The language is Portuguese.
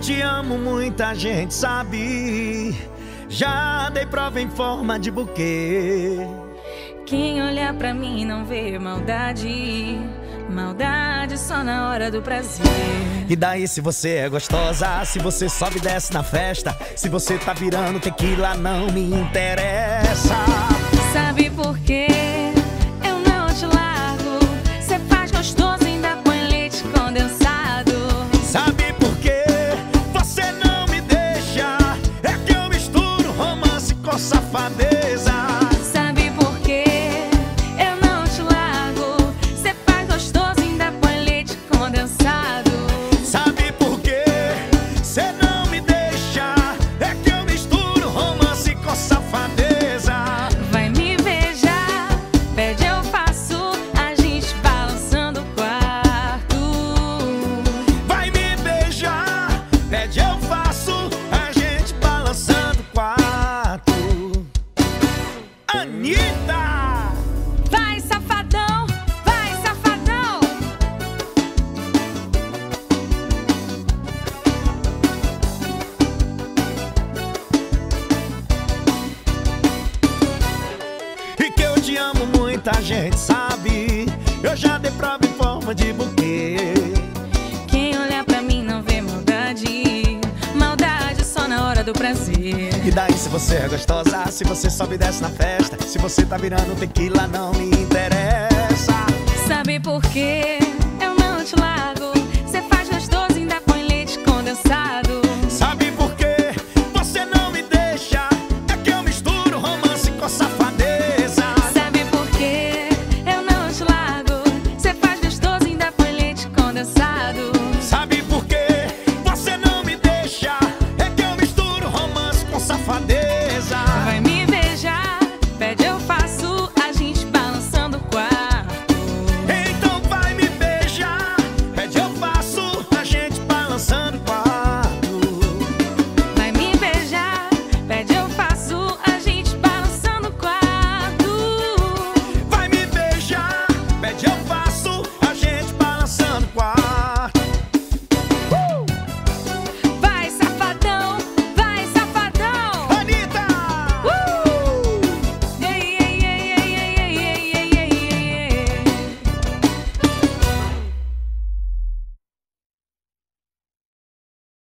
te amo, muita gente sabe. Já dei prova em forma de buquê. Quem olhar pra mim não vê maldade. Maldade só na hora do prazer. E daí se você é gostosa, se você sobe e desce na festa, se você tá virando tequila, não me interessa. Sabe por quê? Pede eu faço, a gente balançando o quarto. Anitta! Vai, safadão, vai, safadão. E que eu te amo, muita gente sabe. Eu já dei prova em forma de buquê. do prazer. E daí se você é gostosa, se você sobe e desce na festa, se você tá virando tequila não me interessa. Sabe por quê?